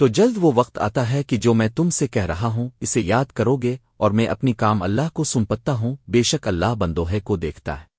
تو جلد وہ وقت آتا ہے کہ جو میں تم سے کہہ رہا ہوں، اسے یاد کرو گے اور میں اپنی کام اللہ کو سنپتا ہوں، بے شک اللہ بندوہے کو دیکھتا ہے۔